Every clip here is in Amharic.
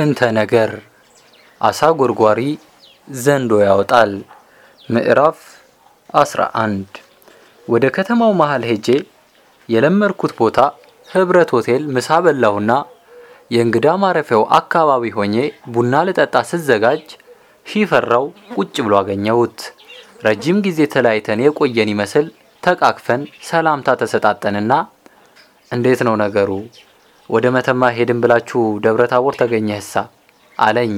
እንተ ነገር አሳ ጎርጓሪ ዘንዶ ያወጣል። ምዕራፍ 11 ወደ ከተማው መሃል ሄጄ የለመድኩት ቦታ ህብረት ሆቴል ምሳ በላሁና የእንግዳ ማረፊያው አካባቢ ሆኜ ቡና ልጠጣ ስዘጋጅ ሺፈራው ቁጭ ብሎ አገኘሁት። ረጅም ጊዜ ተለያይተን የቆየን ይመስል ተቃቅፈን ሰላምታ ተሰጣጠንና እንዴት ነው ነገሩ? ወደ መተማ ሄድን ብላችሁ ደብረ ታቦር ተገኘህሳ አለኝ።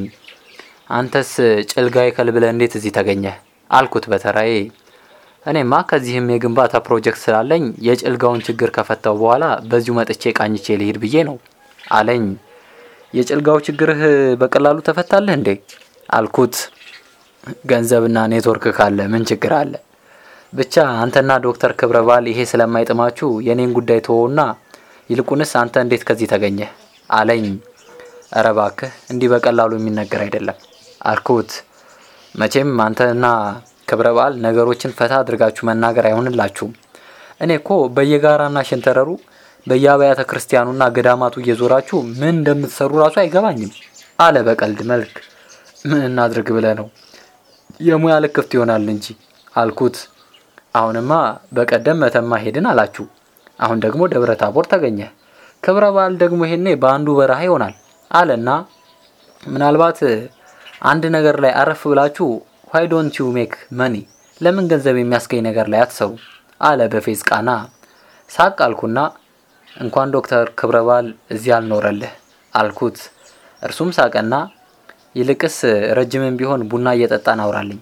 አንተስ ጭልጋይ ከልብለ እንዴት እዚህ ተገኘህ አልኩት በተራዬ። እኔማ ከዚህም የግንባታ ፕሮጀክት ስላለኝ የጭልጋውን ችግር ከፈታው በኋላ በዚሁ መጥቼ ቃኝቼ ልሂድ ብዬ ነው አለኝ። የጭልጋው ችግርህ በቀላሉ ተፈታልህ እንዴ አልኩት። ገንዘብና ኔትወርክ ካለ ምን ችግር አለ? ብቻ አንተና ዶክተር ክብረ በዓል ይሄ ስለማይጥማችሁ የኔን ጉዳይ ተወውና ይልቁንስ አንተ እንዴት ከዚህ ተገኘህ አለኝ። እረ እባክህ እንዲህ በቀላሉ የሚነገር አይደለም አልኩት። መቼም አንተና ክብረ በዓል ነገሮችን ፈታ አድርጋችሁ መናገር አይሆንላችሁም። እኔ እኮ በየጋራና ሸንተረሩ በየአብያተ ክርስቲያኑና ገዳማቱ እየዞራችሁ ምን እንደምትሰሩ ራሱ አይገባኝም አለ በቀልድ መልክ። ምን እናድርግ ብለህ ነው የሙያ ልክፍት ይሆናል እንጂ አልኩት። አሁንማ በቀደም መተማ ሄድን አላችሁ፣ አሁን ደግሞ ደብረ ታቦር ተገኘ። ክብረ በዓል ደግሞ ይሄኔ በአንዱ በረሃ ይሆናል አለና ምናልባት አንድ ነገር ላይ አረፍ ብላችሁ why don't you make money ለምን ገንዘብ የሚያስገኝ ነገር ላይ አትሰሩ አለ በፌዝ ቃና። ሳቅ አልኩና እንኳን ዶክተር ክብረ በዓል እዚህ አልኖረልህ አልኩት። እርሱም ሳቀና ይልቅስ ረጅምም ቢሆን ቡና እየጠጣን አውራልኝ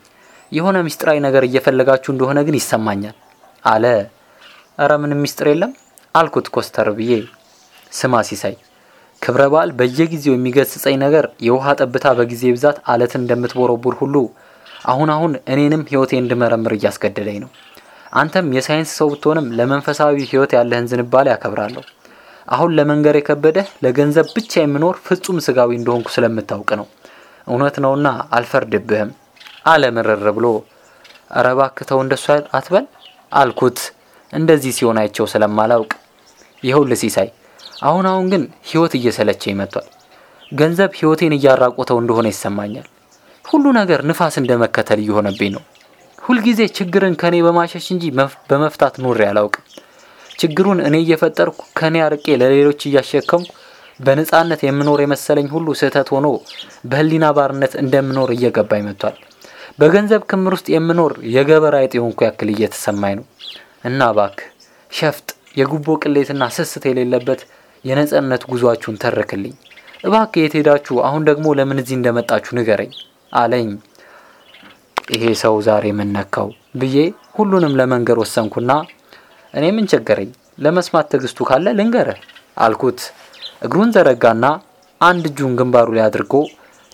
የሆነ ምስጢራዊ ነገር እየፈለጋችሁ እንደሆነ ግን ይሰማኛል አለ። እረ ምንም ምስጢር የለም አልኩት ኮስተር ብዬ። ስማ ሲሳይ፣ ክብረ በዓል በየጊዜው የሚገስጸኝ ነገር የውሃ ጠብታ በጊዜ ብዛት አለትን እንደምትቦረቡር ሁሉ አሁን አሁን እኔንም ሕይወቴ እንድመረምር እያስገደደኝ ነው። አንተም የሳይንስ ሰው ብትሆንም ለመንፈሳዊ ሕይወት ያለህን ዝንባሌ አከብራለሁ። አሁን ለመንገር የከበደህ ለገንዘብ ብቻ የምኖር ፍጹም ስጋዊ እንደሆንኩ ስለምታውቅ ነው። እውነት ነውና አልፈርድብህም አለ ምርር ብሎ። ኧረ እባክህ ተው እንደሱ አትበል አልኩት። እንደዚህ ሲሆን አይቸው ስለማላውቅ ይኸውልህ ሲሳይ፣ አሁን አሁን ግን ሕይወት እየሰለቸኝ መጥቷል። ገንዘብ ሕይወቴን እያራቆተው እንደሆነ ይሰማኛል። ሁሉ ነገር ንፋስ እንደመከተል እየሆነብኝ ነው። ሁልጊዜ ችግርን ከኔ በማሸሽ እንጂ በመፍታት ኑሬ አላውቅም። ችግሩን እኔ እየፈጠርኩ ከኔ አርቄ ለሌሎች እያሸከምኩ በነጻነት የምኖር የመሰለኝ ሁሉ ስህተት ሆኖ በህሊና ባርነት እንደምኖር እየገባኝ መጥቷል። በገንዘብ ክምር ውስጥ የምኖር የገበራ የሆንኩ ያክል እየተሰማኝ ነው። እና እባክህ ሸፍጥ፣ የጉቦ ቅሌትና ስስት የሌለበት የነጻነት ጉዟችሁን ተርክልኝ እባክህ። የት ሄዳችሁ አሁን ደግሞ ለምን እዚህ እንደመጣችሁ ንገረኝ አለኝ። ይሄ ሰው ዛሬ ምን ነካው ብዬ ሁሉንም ለመንገር ወሰንኩና እኔ ምን ቸገረኝ፣ ለመስማት ትዕግስቱ ካለ ልንገርህ አልኩት። እግሩን ዘረጋና አንድ እጁን ግንባሩ ላይ አድርጎ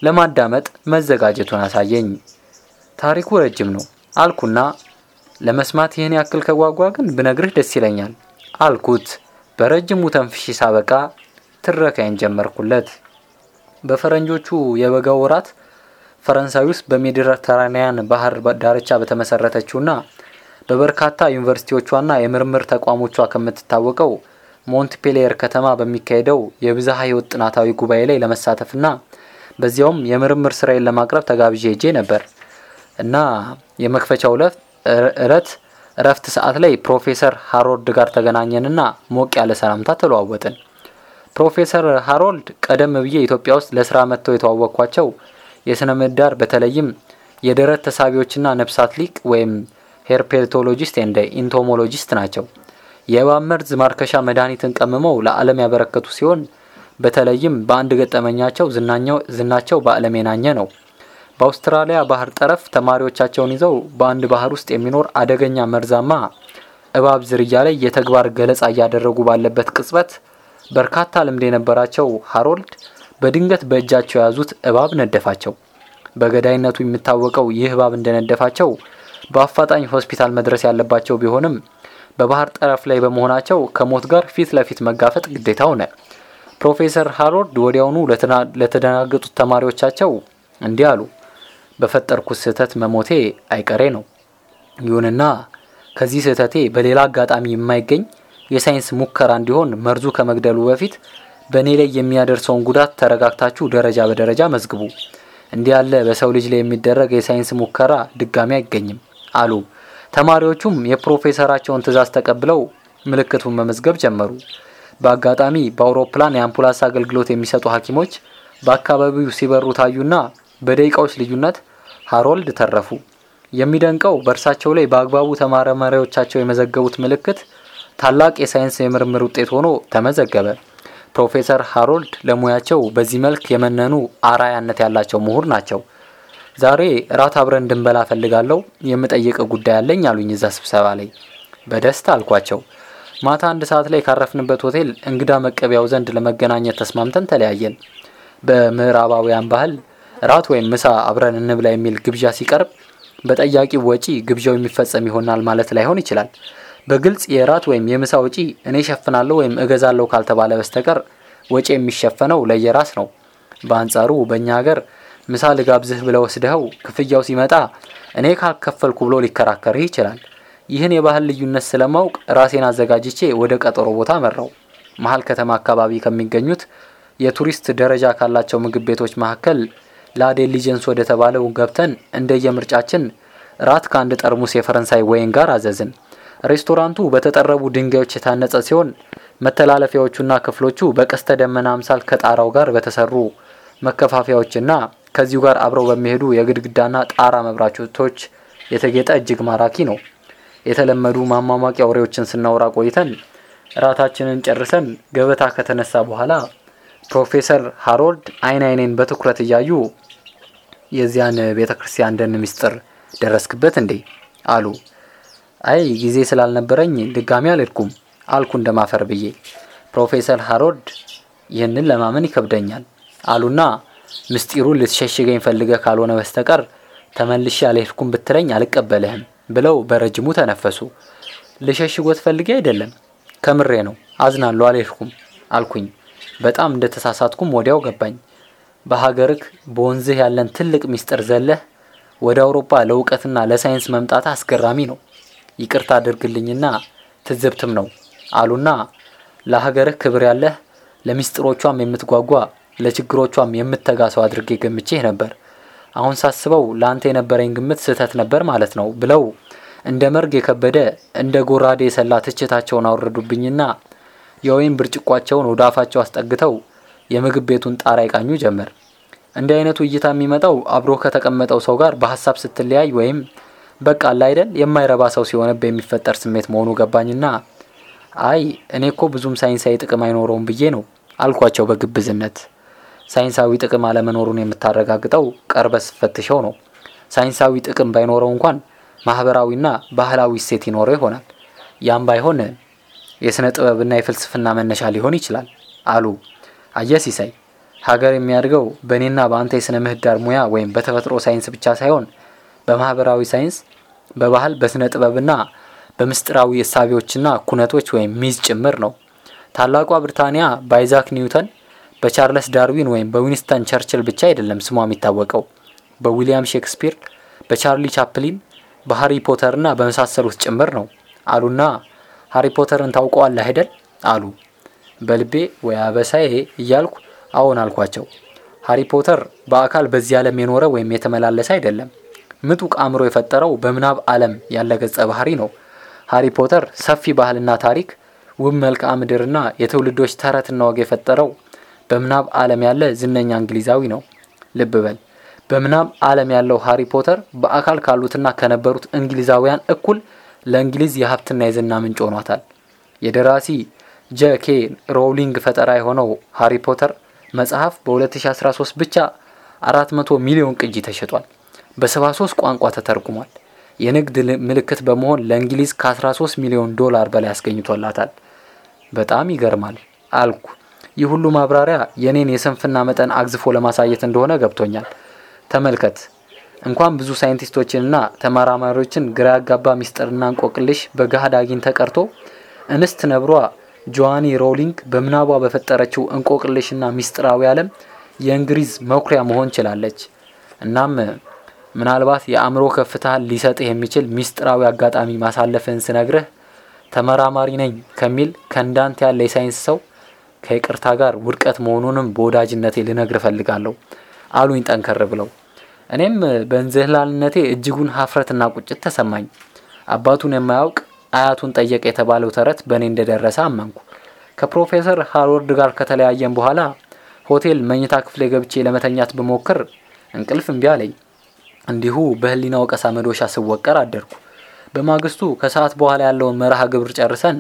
ለማዳመጥ መዘጋጀቱን አሳየኝ። ታሪኩ ረጅም ነው አልኩና ለመስማት ይህን ያክል ከጓጓ ግን ብነግርህ ደስ ይለኛል አልኩት። በረጅሙ ተንፍሼ ሳበቃ ትረካዬን ጀመርኩለት። በፈረንጆቹ የበጋው ወራት ፈረንሳይ ውስጥ በሜዲተራኒያን ባህር ዳርቻ በተመሰረተችውና በበርካታ ዩኒቨርሲቲዎቿና የምርምር ተቋሞቿ ከምትታወቀው ሞንትፔሊየር ከተማ በሚካሄደው የብዝሃ ሕይወት ጥናታዊ ጉባኤ ላይ ለመሳተፍና በዚያውም የምርምር ስራዬን ለማቅረብ ተጋብዤ ሄጄ ነበር እና የመክፈቻው እለት እረፍት ሰዓት ላይ ፕሮፌሰር ሃሮልድ ጋር ተገናኘንና ሞቅ ያለ ሰላምታ ተለዋወጥን። ፕሮፌሰር ሃሮልድ ቀደም ብዬ ኢትዮጵያ ውስጥ ለስራ መጥተው የተዋወቅኳቸው የስነ ምህዳር በተለይም የደረት ተሳቢዎችና ነፍሳት ሊቅ ወይም herpetologist እና entomologist ናቸው። የእባብ መርዝ ማርከሻ መድኃኒትን ቀምመው ለዓለም ያበረከቱ ሲሆን በተለይም በአንድ ገጠመኛቸው ዝናቸው በዓለም የናኘ ነው። በአውስትራሊያ ባህር ጠረፍ ተማሪዎቻቸውን ይዘው በአንድ ባህር ውስጥ የሚኖር አደገኛ መርዛማ እባብ ዝርያ ላይ የተግባር ገለጻ እያደረጉ ባለበት ቅጽበት በርካታ ልምድ የነበራቸው ሃሮልድ በድንገት በእጃቸው የያዙት እባብ ነደፋቸው። በገዳይነቱ የሚታወቀው ይህ እባብ እንደነደፋቸው በአፋጣኝ ሆስፒታል መድረስ ያለባቸው ቢሆንም በባህር ጠረፍ ላይ በመሆናቸው ከሞት ጋር ፊት ለፊት መጋፈጥ ግዴታ ሆነ። ፕሮፌሰር ሃሮልድ ወዲያውኑ ለተደናገጡት ተማሪዎቻቸው እንዲህ አሉ። በፈጠርኩት ስህተት መሞቴ አይቀሬ ነው። ይሁንና ከዚህ ስህተቴ በሌላ አጋጣሚ የማይገኝ የሳይንስ ሙከራ እንዲሆን መርዙ ከመግደሉ በፊት በእኔ ላይ የሚያደርሰውን ጉዳት ተረጋግታችሁ ደረጃ በደረጃ መዝግቡ። እንዲህ ያለ በሰው ልጅ ላይ የሚደረግ የሳይንስ ሙከራ ድጋሚ አይገኝም አሉ። ተማሪዎቹም የፕሮፌሰራቸውን ትዕዛዝ ተቀብለው ምልክቱን መመዝገብ ጀመሩ። በአጋጣሚ በአውሮፕላን የአምቡላንስ አገልግሎት የሚሰጡ ሐኪሞች በአካባቢው ሲበሩ ታዩና በደቂቃዎች ልዩነት ሃሮልድ ተረፉ። የሚደንቀው በእርሳቸው ላይ በአግባቡ ተመራማሪዎቻቸው የመዘገቡት ምልክት ታላቅ የሳይንስ የምርምር ውጤት ሆኖ ተመዘገበ። ፕሮፌሰር ሃሮልድ ለሙያቸው በዚህ መልክ የመነኑ አርአያነት ያላቸው ምሁር ናቸው። ዛሬ ራት አብረን እንድንበላ እፈልጋለሁ፣ የምጠይቅ ጉዳይ አለኝ አሉኝ እዛ ስብሰባ ላይ። በደስታ አልኳቸው። ማታ አንድ ሰዓት ላይ ካረፍንበት ሆቴል እንግዳ መቀበያው ዘንድ ለመገናኘት ተስማምተን ተለያየን። በምዕራባውያን ባህል ራት ወይም ምሳ አብረን እንብላ የሚል ግብዣ ሲቀርብ በጠያቂው ወጪ ግብዣው የሚፈጸም ይሆናል ማለት ላይሆን ይችላል። በግልጽ የራት ወይም የምሳ ወጪ እኔ ሸፍናለሁ ወይም እገዛለሁ ካልተባለ በስተቀር ወጪ የሚሸፈነው ለየራስ ነው። በአንጻሩ በእኛ ሀገር ምሳ ልጋብዝህ ብለው ወስደኸው ክፍያው ሲመጣ እኔ ካልከፈልኩ ብሎ ሊከራከርህ ይችላል። ይህን የባህል ልዩነት ስለማውቅ ራሴን አዘጋጅቼ ወደ ቀጠሮ ቦታ መራው። መሀል ከተማ አካባቢ ከሚገኙት የቱሪስት ደረጃ ካላቸው ምግብ ቤቶች መካከል ላዴን ሊጀንስ ወደ ተባለው ገብተን እንደየምርጫችን ራት ከአንድ ጠርሙስ የፈረንሳይ ወይን ጋር አዘዝን። ሬስቶራንቱ በተጠረቡ ድንጋዮች የታነጸ ሲሆን መተላለፊያዎቹና ክፍሎቹ በቀስተ ደመና አምሳል ከጣራው ጋር በተሰሩ መከፋፈያዎችና ከዚሁ ጋር አብረው በሚሄዱ የግድግዳና ጣራ መብራቶች የተጌጠ እጅግ ማራኪ ነው። የተለመዱ ማሟሟቂያ ወሬዎችን ስናወራ ቆይተን ራታችንን ጨርሰን ገበታ ከተነሳ በኋላ ፕሮፌሰር ሃሮልድ አይን አይኔን በትኩረት እያዩ የዚያን ቤተ ክርስቲያን ደን ምስጢር ደረስክበት እንዴ አሉ። አይ ጊዜ ስላልነበረኝ ድጋሚ አልሄድኩም አልኩ እንደማፈር ብዬ። ፕሮፌሰር ሃሮልድ ይህንን ለማመን ይከብደኛል አሉና ምስጢሩን ልትሸሽገኝ ፈልገህ ካልሆነ በስተቀር ተመልሼ አልሄድኩም ብትለኝ አልቀበልህም ብለው በረጅሙ ተነፈሱ። ልሸሽጎት ፈልጌ አይደለም፣ ከምሬ ነው። አዝናለሁ፣ አልሄድኩም አልኩኝ። በጣም እንደተሳሳትኩም ወዲያው ገባኝ። በሀገርክ በወንዝህ ያለን ትልቅ ምስጢር ዘለህ ወደ አውሮፓ ለእውቀትና ለሳይንስ መምጣት አስገራሚ ነው። ይቅርታ አድርግልኝና ትዝብትም ነው አሉና ለሀገርህ ክብር ያለህ ለምስጢሮቿም የምትጓጓ ለችግሮቿም የምትተጋ ሰው አድርጌ ገምቼህ ነበር። አሁን ሳስበው ለአንተ የነበረኝ ግምት ስህተት ነበር ማለት ነው ብለው እንደ መርግ የከበደ እንደ ጎራዴ የሰላ ትችታቸውን አወረዱብኝና የወይን ብርጭቋቸውን ወደ አፋቸው አስጠግተው የምግብ ቤቱን ጣራ ይቃኙ ጀመር። እንዲህ አይነቱ እይታ የሚመጣው አብሮ ከተቀመጠው ሰው ጋር በሀሳብ ስትለያይ ወይም በቃ አለ አይደል የማይረባ ሰው ሲሆንብህ የሚፈጠር ስሜት መሆኑ ገባኝና አይ እኔ እኮ ብዙም ሳይንሳዊ ጥቅም አይኖረውም ብዬ ነው አልኳቸው በግብዝነት። ሳይንሳዊ ጥቅም አለመኖሩን የምታረጋግጠው ቀርበ ስትፈትሸው ነው። ሳይንሳዊ ጥቅም ባይኖረው እንኳን ማህበራዊና ባህላዊ እሴት ይኖረው ይሆናል። ያም ባይሆን የሥነ ጥበብና የፍልስፍና መነሻ ሊሆን ይችላል አሉ። አየህ ሲሳይ፣ ሀገር የሚያድገው በእኔና በአንተ የሥነ ምህዳር ሙያ ወይም በተፈጥሮ ሳይንስ ብቻ ሳይሆን በማህበራዊ ሳይንስ፣ በባህል፣ በሥነ ጥበብና በምስጢራዊ እሳቤዎችና ኩነቶች ወይም myth ጭምር ነው። ታላቋ ብሪታንያ በአይዛክ ኒውተን፣ በቻርለስ ዳርዊን ወይም በዊንስተን ቸርችል ብቻ አይደለም ስሟ የሚታወቀው በዊሊያም ሼክስፒር፣ በቻርሊ ቻፕሊን፣ በሃሪ ፖተርና በመሳሰሉት ጭምር ነው አሉና ሃሪ ፖተርን ታውቀዋለህ አይደል አሉ። በልቤ ወይ አበሳዬ እያልኩ አዎን አልኳቸው። ሃሪ ፖተር በአካል በዚህ ዓለም የኖረ ወይም የተመላለሰ አይደለም። ምጡቅ አእምሮ የፈጠረው በምናብ ዓለም ያለ ገጸ ባህሪ ነው። ሃሪ ፖተር ሰፊ ባህልና ታሪክ፣ ውብ መልክዓ ምድርና የትውልዶች ተረትና ወግ የፈጠረው በምናብ ዓለም ያለ ዝነኛ እንግሊዛዊ ነው። ልብ በል በምናብ ዓለም ያለው ሃሪ ፖተር በአካል ካሉትና ከነበሩት እንግሊዛውያን እኩል ለእንግሊዝ የሀብትና የዝና ምንጭ ሆኗታል። የደራሲ ጄ ኬ ሮውሊንግ ፈጠራ የሆነው ሃሪ ፖተር መጽሐፍ በ2013 ብቻ 400 ሚሊዮን ቅጂ ተሽጧል። በ73 ቋንቋ ተተርጉሟል። የንግድ ምልክት በመሆን ለእንግሊዝ ከ13 ሚሊዮን ዶላር በላይ አስገኝቶላታል። በጣም ይገርማል አልኩ። ይህ ሁሉ ማብራሪያ የኔን የስንፍና መጠን አግዝፎ ለማሳየት እንደሆነ ገብቶኛል። ተመልከት እንኳን ብዙ ሳይንቲስቶችንና ተመራማሪዎችን ግራ ያጋባ ሚስጥርና እንቆቅልሽ በገሃድ አግኝተህ ቀርቶ እንስት ነብሯ ጆዋኒ ሮውሊንግ በምናቧ በፈጠረችው እንቆቅልሽና ሚስጥራዊ ዓለም የእንግሊዝ መኩሪያ መሆን ችላለች። እናም ምናልባት የአእምሮ ከፍታ ሊሰጥህ የሚችል ሚስጥራዊ አጋጣሚ ማሳለፍህን ስነግርህ ተመራማሪ ነኝ ከሚል እንዳንተ ያለ የሳይንስ ሰው ከይቅርታ ጋር ውድቀት መሆኑንም በወዳጅነቴ ልነግርህ እፈልጋለሁ አሉኝ ጠንከር ብለው። እኔም በእንዝህላልነቴ እጅጉን ሀፍረትና ቁጭት ተሰማኝ። አባቱን የማያውቅ አያቱን ጠየቀ የተባለው ተረት በእኔ እንደደረሰ አመንኩ። ከፕሮፌሰር ሃሮልድ ጋር ከተለያየን በኋላ ሆቴል መኝታ ክፍሌ ገብቼ ለመተኛት ብሞክር እንቅልፍ እምቢ አለኝ። እንዲሁ በህሊና ወቀሳ መዶሻ ስወቀር አደርኩ። በማግስቱ ከሰዓት በኋላ ያለውን መርሃ ግብር ጨርሰን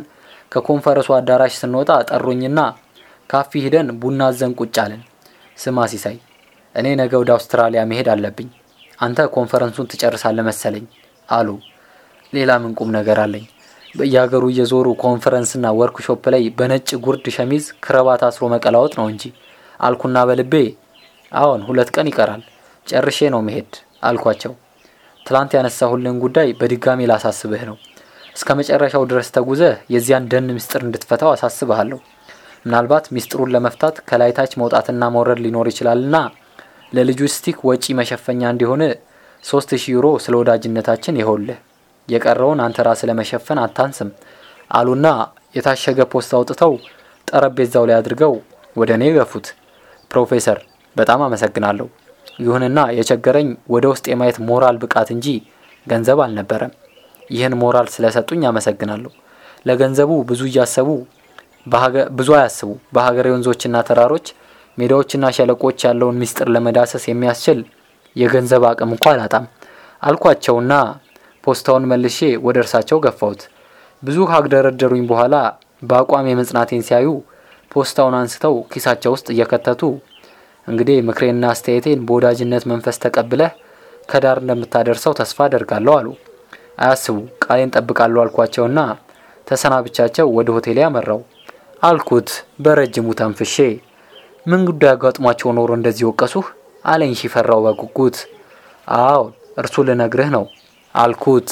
ከኮንፈረንሱ አዳራሽ ስንወጣ ጠሩኝና ካፌ ሄደን ቡና አዘን ቁጭ አለን። ስማ ሲሳይ፣ እኔ ነገ ወደ አውስትራሊያ መሄድ አለብኝ። አንተ ኮንፈረንሱን ትጨርሳለህ መሰለኝ አሉ። ሌላ ምን ቁም ነገር አለኝ? በየሀገሩ እየዞሩ ኮንፈረንስና ወርክሾፕ ላይ በነጭ ጉርድ ሸሚዝ ክረባት አስሮ መቀላወጥ ነው እንጂ አልኩና በልቤ አዎን፣ ሁለት ቀን ይቀራል፣ ጨርሼ ነው የምሄድ አልኳቸው። ትላንት ያነሳሁልህን ጉዳይ በድጋሚ ላሳስብህ ነው። እስከ መጨረሻው ድረስ ተጉዘህ የዚያን ደን ምስጢር እንድትፈታው አሳስብሃለሁ። ምናልባት ምስጢሩን ለመፍታት ከላይታች መውጣትና መውረድ ሊኖር ይችላልና ለሎጂስቲክ ወጪ መሸፈኛ እንዲሆን ሶስት ሺህ ዩሮ ስለ ወዳጅነታችን ይኸውልህ። የቀረውን አንተ ራስህ ለመሸፈን አታንስም አሉና የታሸገ ፖስታ አውጥተው ጠረጴዛው ላይ አድርገው ወደ እኔ ገፉት። ፕሮፌሰር በጣም አመሰግናለሁ። ይሁንና የቸገረኝ ወደ ውስጥ የማየት ሞራል ብቃት እንጂ ገንዘብ አልነበረም። ይህን ሞራል ስለሰጡኝ አመሰግናለሁ። ለገንዘቡ ብዙ እያሰቡ ብዙ አያስቡ። በሀገሬ ወንዞችና ተራሮች፣ ሜዳዎችና ሸለቆች ያለውን ምስጢር ለመዳሰስ የሚያስችል የገንዘብ አቅም እንኳ አላጣም አልኳቸውና ፖስታውን መልሼ ወደ እርሳቸው ገፋሁት። ብዙ ካግደረደሩኝ በኋላ በአቋም የመጽናቴን ሲያዩ ፖስታውን አንስተው ኪሳቸው ውስጥ እየከተቱ እንግዲህ ምክሬና አስተያየቴን በወዳጅነት መንፈስ ተቀብለህ ከዳር እንደምታደርሰው ተስፋ አደርጋለሁ አሉ። አያስቡ ቃሌን ጠብቃለሁ አልኳቸውና ተሰናብቻቸው ወደ ሆቴሌ ያመራው። አልኩት በረጅሙ ተንፍሼ። ምን ጉዳይ አጋጥሟቸው ኖሮ እንደዚህ ወቀሱህ? አለኝ ሽፈራው በጉጉት። አዎ እርሱ ልነግርህ ነው አልኩት።